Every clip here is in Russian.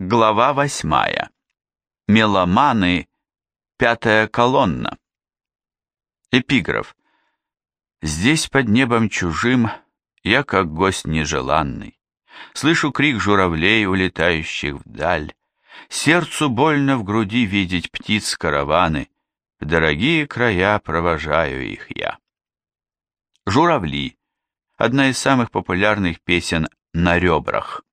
Глава восьмая. Меломаны. Пятая колонна. Эпиграф. Здесь под небом чужим я как гость нежеланный. Слышу крик журавлей, улетающих вдаль. Сердцу больно в груди видеть птиц караваны. В дорогие края провожаю их я. Журавли. Одна из самых популярных песен на ребрах.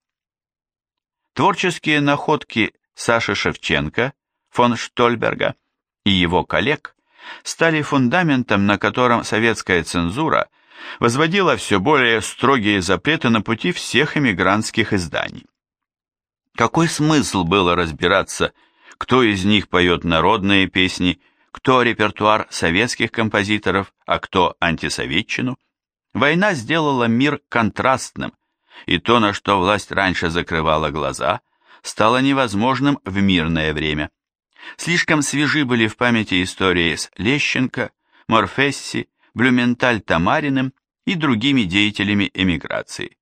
Творческие находки Саши Шевченко, фон Штольберга и его коллег стали фундаментом, на котором советская цензура возводила все более строгие запреты на пути всех эмигрантских изданий. Какой смысл было разбираться, кто из них поет народные песни, кто репертуар советских композиторов, а кто антисоветчину? Война сделала мир контрастным, и то, на что власть раньше закрывала глаза, стало невозможным в мирное время. Слишком свежи были в памяти истории с Лещенко, Морфесси, Блюменталь-Тамариным и другими деятелями эмиграции.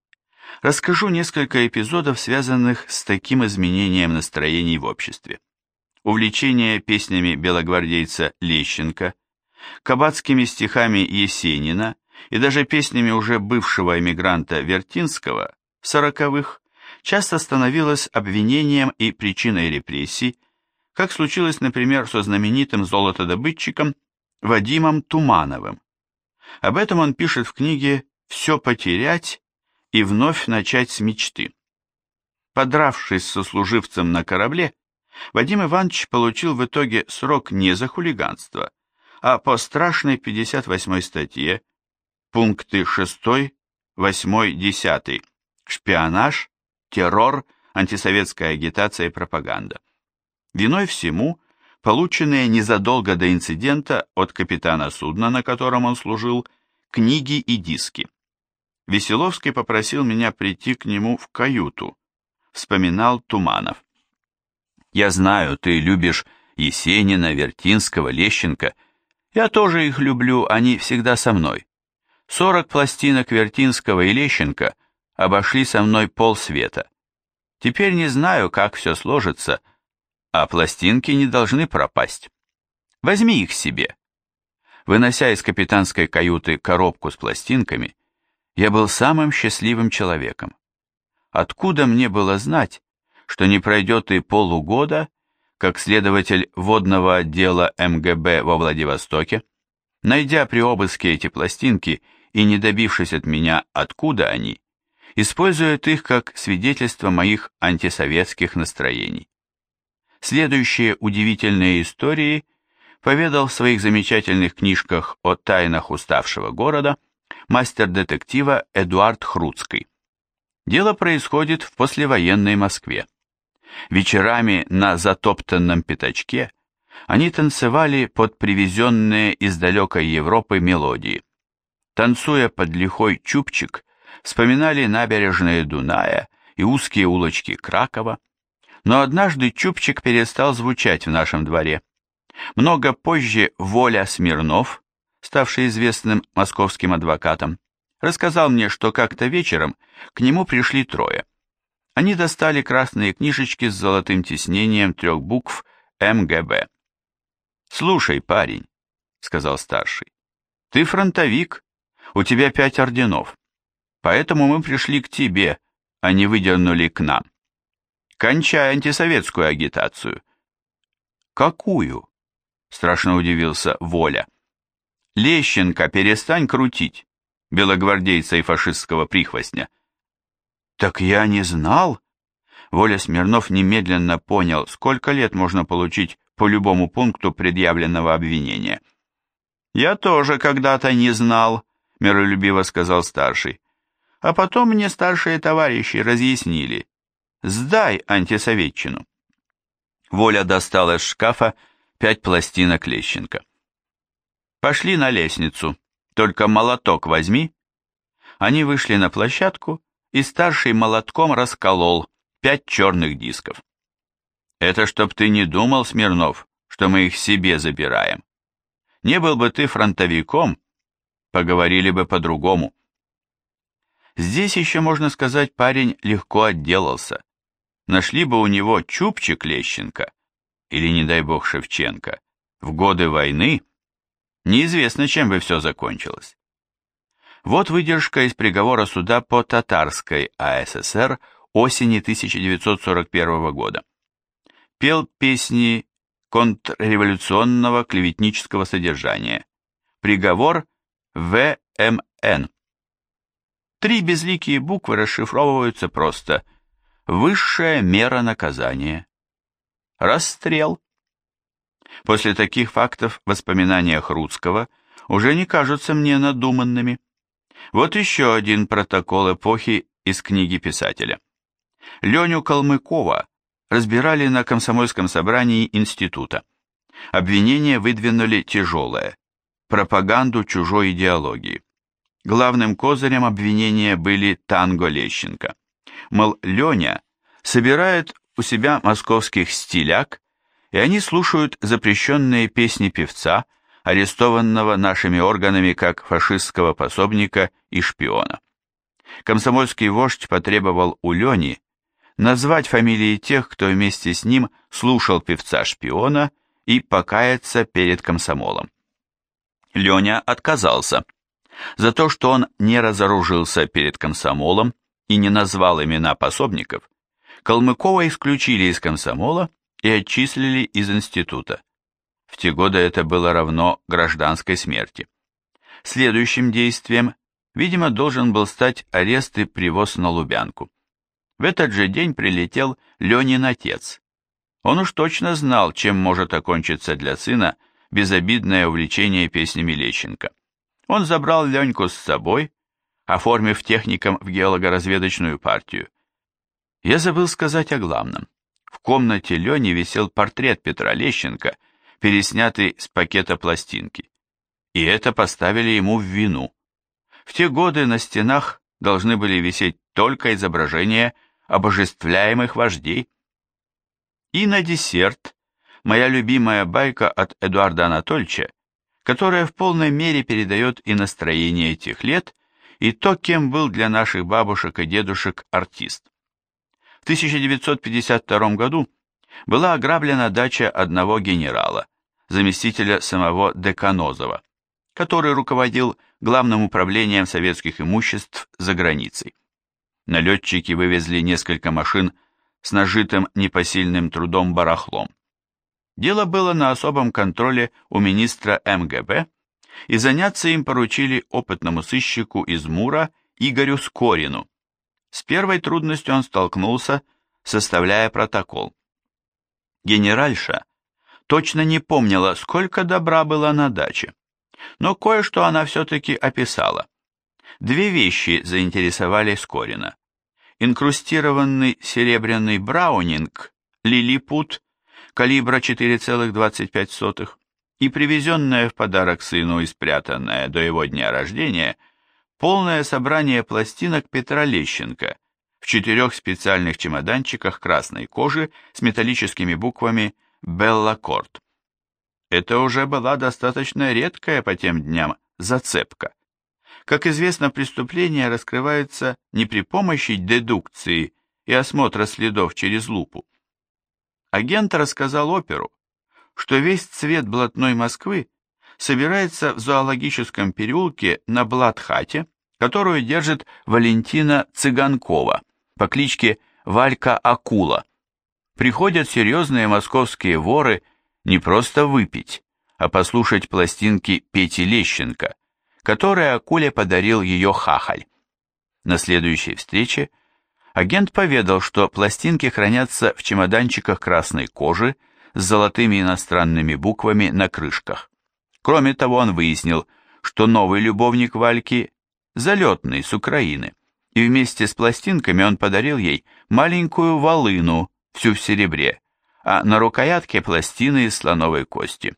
Расскажу несколько эпизодов, связанных с таким изменением настроений в обществе. Увлечение песнями белогвардейца Лещенко, кабацкими стихами Есенина и даже песнями уже бывшего эмигранта Вертинского в сороковых часто становилось обвинением и причиной репрессий, как случилось, например, со знаменитым золотодобытчиком Вадимом Тумановым. Об этом он пишет в книге «Все потерять и вновь начать с мечты». Подравшись со служивцем на корабле, Вадим Иванович получил в итоге срок не за хулиганство, а по страшной 58 статье Пункты 6, 8, 10. Шпионаж, террор, антисоветская агитация и пропаганда. Виной всему полученные незадолго до инцидента от капитана судна, на котором он служил, книги и диски. Веселовский попросил меня прийти к нему в каюту, вспоминал Туманов. «Я знаю, ты любишь Есенина, Вертинского, Лещенко. Я тоже их люблю, они всегда со мной. Сорок пластинок Вертинского и Лещенко обошли со мной полсвета. Теперь не знаю, как все сложится, а пластинки не должны пропасть. Возьми их себе. Вынося из капитанской каюты коробку с пластинками, я был самым счастливым человеком. Откуда мне было знать, что не пройдет и полугода, как следователь водного отдела МГБ во Владивостоке, найдя при обыске эти пластинки и, не добившись от меня, откуда они, используют их как свидетельство моих антисоветских настроений. Следующие удивительные истории поведал в своих замечательных книжках о тайнах уставшего города мастер детектива Эдуард Хруцкий. Дело происходит в послевоенной Москве. Вечерами на затоптанном пятачке они танцевали под привезенные из далекой Европы мелодии танцуя под лихой чубчик, вспоминали набережные Дуная и узкие улочки Кракова, но однажды чубчик перестал звучать в нашем дворе. Много позже Воля Смирнов, ставший известным московским адвокатом, рассказал мне, что как-то вечером к нему пришли трое. Они достали красные книжечки с золотым тиснением трех букв МГБ. «Слушай, парень», — сказал старший, — «ты фронтовик, у тебя пять орденов, поэтому мы пришли к тебе, а не выдернули к нам. Кончай антисоветскую агитацию. Какую? Страшно удивился Воля. Лещенко, перестань крутить, белогвардейца и фашистского прихвостня. Так я не знал. Воля Смирнов немедленно понял, сколько лет можно получить по любому пункту предъявленного обвинения. Я тоже когда-то не знал, миролюбиво сказал старший. А потом мне старшие товарищи разъяснили. Сдай антисоветчину. Воля достала из шкафа пять пластинок Лещенко. Пошли на лестницу, только молоток возьми. Они вышли на площадку, и старший молотком расколол пять черных дисков. Это чтоб ты не думал, Смирнов, что мы их себе забираем. Не был бы ты фронтовиком, поговорили бы по-другому. Здесь еще, можно сказать, парень легко отделался. нашли бы у него Чупчик Лещенко или, не дай бог, Шевченко в годы войны, неизвестно, чем бы все закончилось. Вот выдержка из приговора суда по Татарской АССР осени 1941 года. Пел песни контрреволюционного клеветнического содержания. Приговор ВМН. Три безликие буквы расшифровываются просто «Высшая мера наказания». Расстрел. После таких фактов воспоминания Хруцкого уже не кажутся мне надуманными. Вот еще один протокол эпохи из книги писателя. Леню Калмыкова разбирали на комсомольском собрании института. Обвинения выдвинули тяжелое – пропаганду чужой идеологии. Главным козырем обвинения были Танго Лещенко. Мол, Леня собирает у себя московских стиляк, и они слушают запрещенные песни певца, арестованного нашими органами как фашистского пособника и шпиона. Комсомольский вождь потребовал у Лени назвать фамилии тех, кто вместе с ним слушал певца-шпиона и покаяться перед комсомолом. Леня отказался – за то, что он не разоружился перед комсомолом и не назвал имена пособников, Калмыкова исключили из комсомола и отчислили из института. В те годы это было равно гражданской смерти. Следующим действием, видимо, должен был стать арест и привоз на Лубянку. В этот же день прилетел Ленин отец. Он уж точно знал, чем может окончиться для сына безобидное увлечение песнями Лещенко. Он забрал Леньку с собой, оформив техником в геологоразведочную партию. Я забыл сказать о главном. В комнате Лени висел портрет Петра Лещенко, переснятый с пакета пластинки. И это поставили ему в вину. В те годы на стенах должны были висеть только изображения обожествляемых вождей. И на десерт моя любимая байка от Эдуарда Анатольевича которая в полной мере передает и настроение тех лет, и то, кем был для наших бабушек и дедушек артист. В 1952 году была ограблена дача одного генерала, заместителя самого Деканозова, который руководил главным управлением советских имуществ за границей. Налетчики вывезли несколько машин с нажитым непосильным трудом барахлом. Дело было на особом контроле у министра МГБ, и заняться им поручили опытному сыщику из Мура Игорю Скорину. С первой трудностью он столкнулся, составляя протокол. Генеральша точно не помнила, сколько добра было на даче, но кое-что она все-таки описала. Две вещи заинтересовали Скорина. Инкрустированный серебряный браунинг, лилипут калибра 4,25 и привезенное в подарок сыну и спрятанное до его дня рождения полное собрание пластинок Петра Лещенко в четырех специальных чемоданчиках красной кожи с металлическими буквами «Беллакорд». Это уже была достаточно редкая по тем дням зацепка. Как известно, преступление раскрывается не при помощи дедукции и осмотра следов через лупу, Агент рассказал оперу, что весь цвет блатной Москвы собирается в зоологическом переулке на Блатхате, которую держит Валентина Цыганкова по кличке Валька Акула. Приходят серьезные московские воры не просто выпить, а послушать пластинки Пети Лещенко, которые Акуле подарил ее хахаль. На следующей встрече Агент поведал, что пластинки хранятся в чемоданчиках красной кожи с золотыми иностранными буквами на крышках. Кроме того, он выяснил, что новый любовник Вальки – залетный с Украины, и вместе с пластинками он подарил ей маленькую волыну, всю в серебре, а на рукоятке пластины из слоновой кости.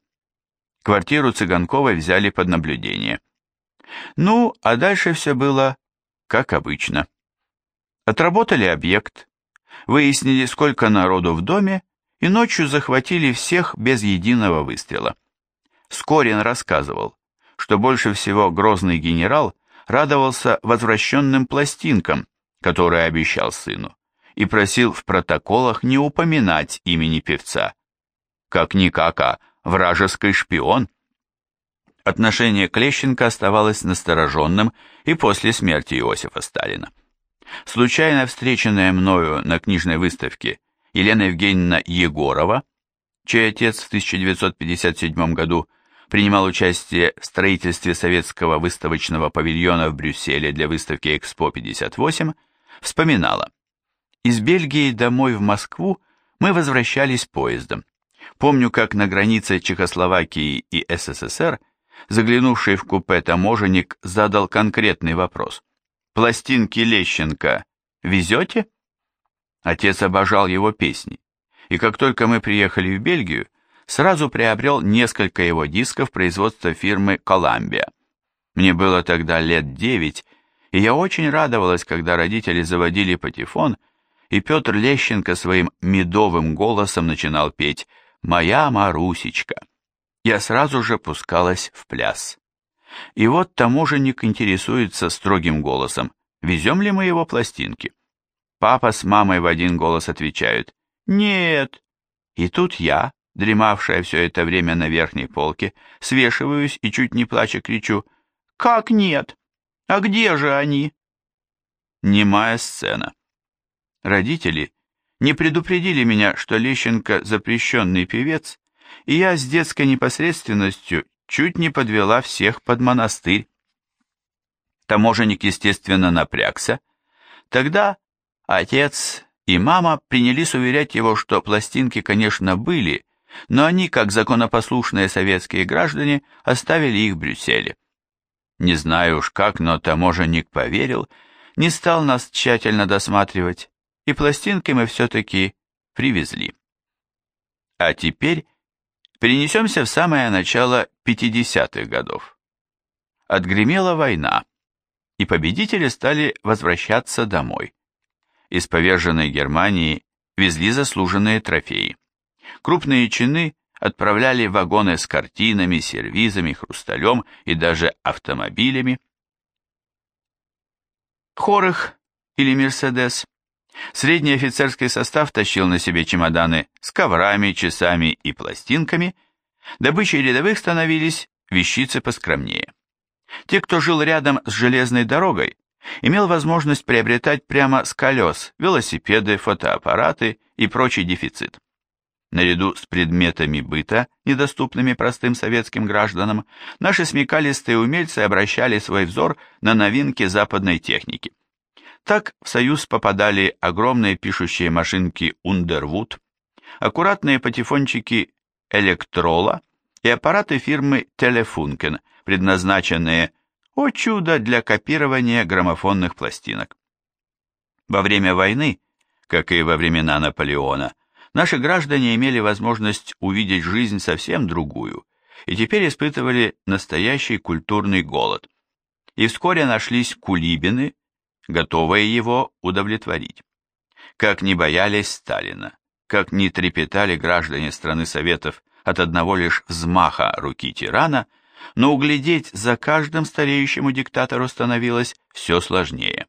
Квартиру Цыганковой взяли под наблюдение. Ну, а дальше все было как обычно. Отработали объект, выяснили, сколько народу в доме, и ночью захватили всех без единого выстрела. Скорин рассказывал, что больше всего грозный генерал радовался возвращенным пластинкам, которые обещал сыну, и просил в протоколах не упоминать имени певца. Как-никак, а вражеский шпион. Отношение к Лещенко оставалось настороженным и после смерти Иосифа Сталина. Случайно встреченная мною на книжной выставке Елена Евгеньевна Егорова, чей отец в 1957 году принимал участие в строительстве советского выставочного павильона в Брюсселе для выставки «Экспо-58», вспоминала. Из Бельгии домой в Москву мы возвращались поездом. Помню, как на границе Чехословакии и СССР заглянувший в купе таможенник задал конкретный вопрос. «Пластинки Лещенко везете?» Отец обожал его песни, и как только мы приехали в Бельгию, сразу приобрел несколько его дисков производства фирмы «Коламбия». Мне было тогда лет девять, и я очень радовалась, когда родители заводили патефон, и Петр Лещенко своим медовым голосом начинал петь «Моя Марусечка». Я сразу же пускалась в пляс. И вот таможенник интересуется строгим голосом, везем ли мы его пластинки. Папа с мамой в один голос отвечают «Нет». И тут я, дремавшая все это время на верхней полке, свешиваюсь и чуть не плача кричу «Как нет? А где же они?» Немая сцена. Родители не предупредили меня, что Лещенко запрещенный певец, и я с детской непосредственностью чуть не подвела всех под монастырь. Таможенник, естественно, напрягся. Тогда отец и мама принялись уверять его, что пластинки, конечно, были, но они, как законопослушные советские граждане, оставили их в Брюсселе. Не знаю уж как, но таможенник поверил, не стал нас тщательно досматривать, и пластинки мы все-таки привезли. А теперь перенесемся в самое начало 50-х годов. Отгремела война, и победители стали возвращаться домой. Из поверженной Германии везли заслуженные трофеи. Крупные чины отправляли вагоны с картинами, сервизами, хрусталем и даже автомобилями. Хорых или Мерседес. Средний офицерский состав тащил на себе чемоданы с коврами, часами и пластинками. Добычей рядовых становились вещицы поскромнее. Те, кто жил рядом с железной дорогой, имел возможность приобретать прямо с колес велосипеды, фотоаппараты и прочий дефицит. Наряду с предметами быта, недоступными простым советским гражданам, наши смекалистые умельцы обращали свой взор на новинки западной техники. Так в Союз попадали огромные пишущие машинки Underwood, аккуратные патефончики Электрола и аппараты фирмы Telefunken, предназначенные, о чудо, для копирования граммофонных пластинок. Во время войны, как и во времена Наполеона, наши граждане имели возможность увидеть жизнь совсем другую и теперь испытывали настоящий культурный голод. И вскоре нашлись кулибины, готовые его удовлетворить. Как не боялись Сталина, как не трепетали граждане страны Советов от одного лишь взмаха руки тирана, но углядеть за каждым стареющему диктатору становилось все сложнее.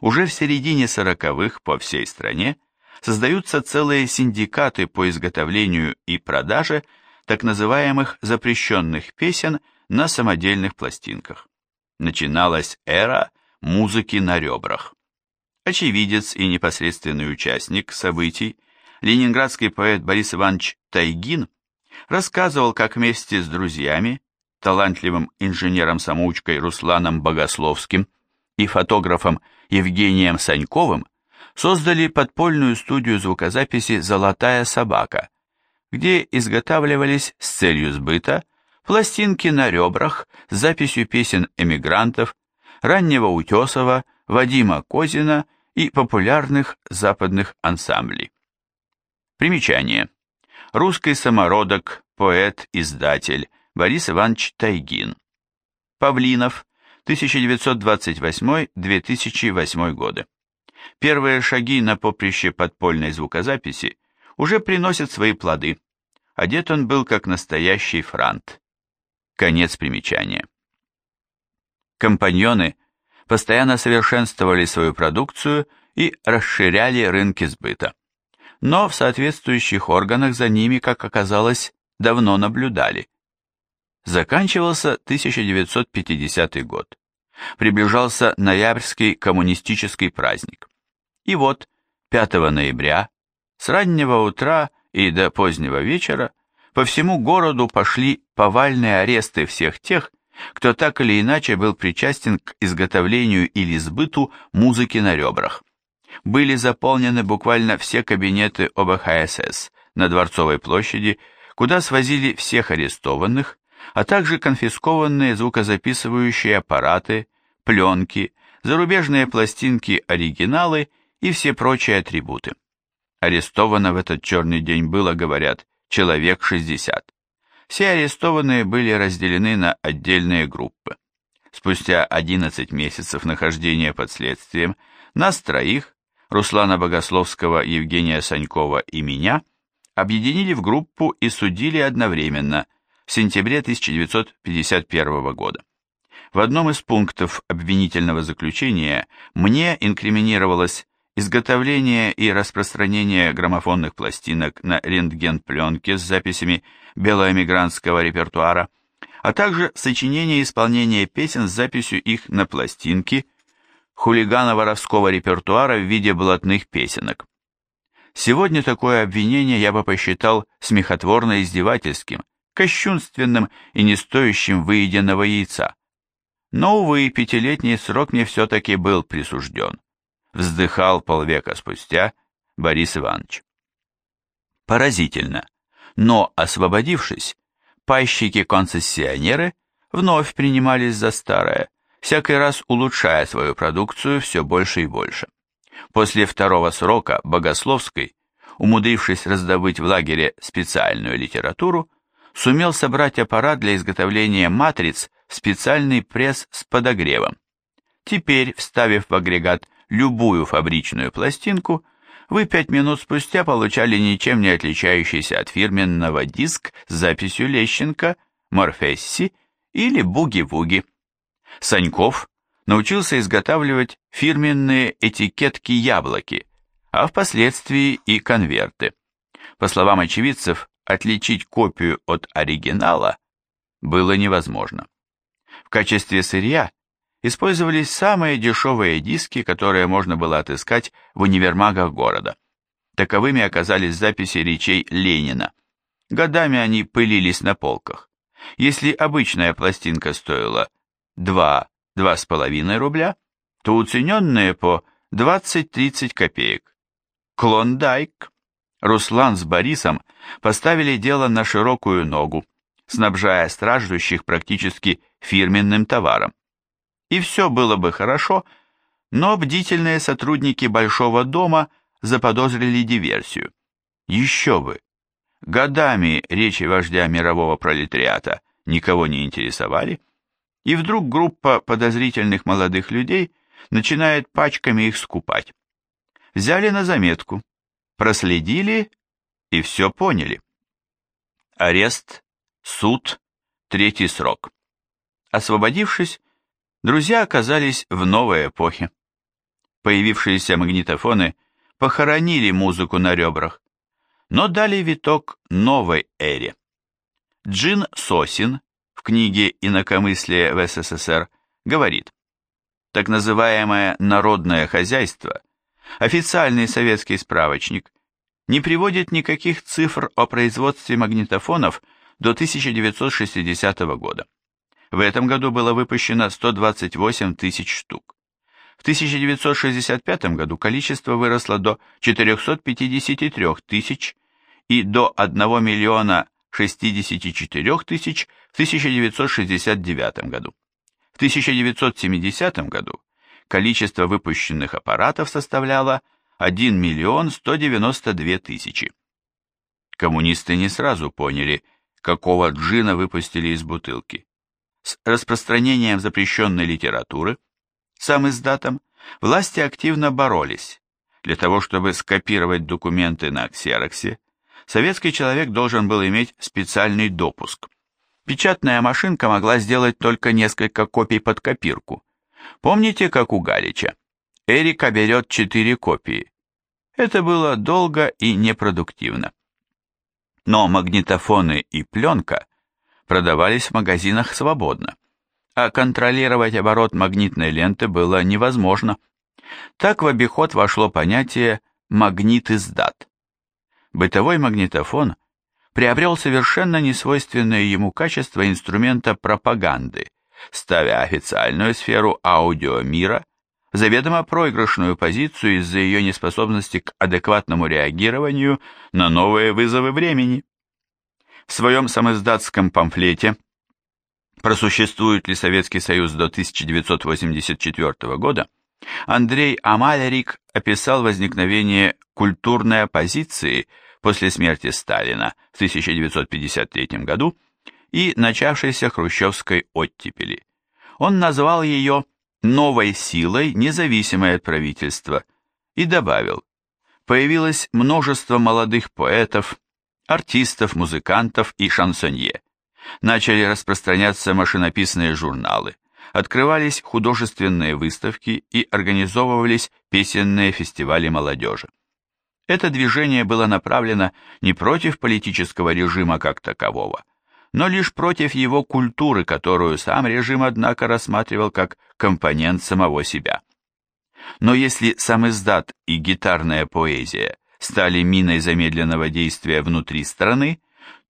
Уже в середине сороковых по всей стране создаются целые синдикаты по изготовлению и продаже так называемых запрещенных песен на самодельных пластинках. Начиналась эра музыки на ребрах. Очевидец и непосредственный участник событий, ленинградский поэт Борис Иванович Тайгин рассказывал, как вместе с друзьями, талантливым инженером-самоучкой Русланом Богословским и фотографом Евгением Саньковым создали подпольную студию звукозаписи «Золотая собака», где изготавливались с целью сбыта пластинки на ребрах с записью песен эмигрантов, раннего Утесова, Вадима Козина и популярных западных ансамблей. Примечание. Русский самородок, поэт, издатель Борис Иванович Тайгин. Павлинов, 1928-2008 годы. Первые шаги на поприще подпольной звукозаписи уже приносят свои плоды. Одет он был как настоящий франт. Конец примечания. Компаньоны постоянно совершенствовали свою продукцию и расширяли рынки сбыта. Но в соответствующих органах за ними, как оказалось, давно наблюдали. Заканчивался 1950 год. Приближался ноябрьский коммунистический праздник. И вот 5 ноября с раннего утра и до позднего вечера по всему городу пошли повальные аресты всех тех, кто так или иначе был причастен к изготовлению или сбыту музыки на ребрах. Были заполнены буквально все кабинеты ОБХСС на Дворцовой площади, куда свозили всех арестованных, а также конфискованные звукозаписывающие аппараты, пленки, зарубежные пластинки-оригиналы и все прочие атрибуты. Арестовано в этот черный день было, говорят, человек 60. Все арестованные были разделены на отдельные группы. Спустя 11 месяцев нахождения под следствием нас троих, Руслана Богословского, Евгения Санькова и меня, объединили в группу и судили одновременно в сентябре 1951 года. В одном из пунктов обвинительного заключения мне инкриминировалось изготовление и распространение граммофонных пластинок на рентген-пленке с записями белоэмигрантского репертуара, а также сочинение и исполнение песен с записью их на пластинки хулигано-воровского репертуара в виде блатных песенок. Сегодня такое обвинение я бы посчитал смехотворно-издевательским, кощунственным и не стоящим выеденного яйца. Но, увы, пятилетний срок мне все-таки был присужден вздыхал полвека спустя Борис Иванович. Поразительно, но, освободившись, пайщики-концессионеры вновь принимались за старое, всякий раз улучшая свою продукцию все больше и больше. После второго срока Богословский, умудрившись раздобыть в лагере специальную литературу, сумел собрать аппарат для изготовления матриц в специальный пресс с подогревом. Теперь, вставив в агрегат любую фабричную пластинку, вы пять минут спустя получали ничем не отличающийся от фирменного диск с записью Лещенко, Морфесси или Буги-Вуги. Саньков научился изготавливать фирменные этикетки-яблоки, а впоследствии и конверты. По словам очевидцев, отличить копию от оригинала было невозможно. В качестве сырья использовались самые дешевые диски, которые можно было отыскать в универмагах города. Таковыми оказались записи речей Ленина. Годами они пылились на полках. Если обычная пластинка стоила 2-2,5 рубля, то уцененные по 20-30 копеек. Клондайк. Руслан с Борисом поставили дело на широкую ногу, снабжая страждущих практически фирменным товаром и все было бы хорошо, но бдительные сотрудники Большого дома заподозрили диверсию. Еще бы! Годами речи вождя мирового пролетариата никого не интересовали, и вдруг группа подозрительных молодых людей начинает пачками их скупать. Взяли на заметку, проследили и все поняли. Арест, суд, третий срок. Освободившись, друзья оказались в новой эпохе. Появившиеся магнитофоны похоронили музыку на ребрах, но дали виток новой эре. Джин Сосин в книге «Инакомыслие в СССР» говорит, так называемое «народное хозяйство», официальный советский справочник, не приводит никаких цифр о производстве магнитофонов до 1960 года. В этом году было выпущено 128 тысяч штук. В 1965 году количество выросло до 453 тысяч и до 1 миллиона 64 тысяч в 1969 году. В 1970 году количество выпущенных аппаратов составляло 1 миллион 192 тысячи. Коммунисты не сразу поняли, какого джина выпустили из бутылки. С распространением запрещенной литературы, сам издатом, власти активно боролись. Для того, чтобы скопировать документы на ксероксе, советский человек должен был иметь специальный допуск. Печатная машинка могла сделать только несколько копий под копирку. Помните, как у Галича? Эрика берет четыре копии. Это было долго и непродуктивно. Но магнитофоны и пленка продавались в магазинах свободно, а контролировать оборот магнитной ленты было невозможно. Так в обиход вошло понятие «магнит-издат». Бытовой магнитофон приобрел совершенно несвойственное ему качество инструмента пропаганды, ставя официальную сферу аудиомира в заведомо проигрышную позицию из-за ее неспособности к адекватному реагированию на новые вызовы времени. В своем самоиздатском памфлете «Просуществует ли Советский Союз до 1984 года» Андрей Амалярик описал возникновение культурной оппозиции после смерти Сталина в 1953 году и начавшейся хрущевской оттепели. Он назвал ее «новой силой, независимой от правительства» и добавил, появилось множество молодых поэтов, артистов, музыкантов и шансонье. Начали распространяться машинописные журналы, открывались художественные выставки и организовывались песенные фестивали молодежи. Это движение было направлено не против политического режима как такового, но лишь против его культуры, которую сам режим, однако, рассматривал как компонент самого себя. Но если сам издат и гитарная поэзия стали миной замедленного действия внутри страны,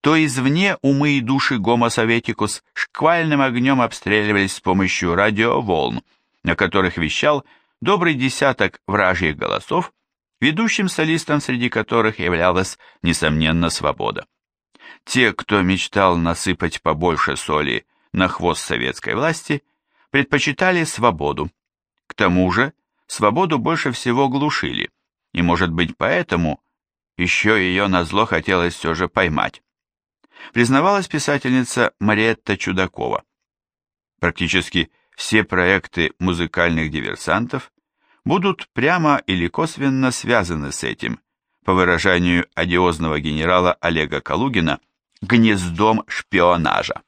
то извне умы и души Гомо Советикус шквальным огнем обстреливались с помощью радиоволн, на которых вещал добрый десяток вражьих голосов, ведущим солистом среди которых являлась, несомненно, свобода. Те, кто мечтал насыпать побольше соли на хвост советской власти, предпочитали свободу. К тому же, свободу больше всего глушили, и, может быть, поэтому еще ее назло хотелось все же поймать. Признавалась писательница Мариетта Чудакова. Практически все проекты музыкальных диверсантов будут прямо или косвенно связаны с этим, по выражению одиозного генерала Олега Калугина, гнездом шпионажа.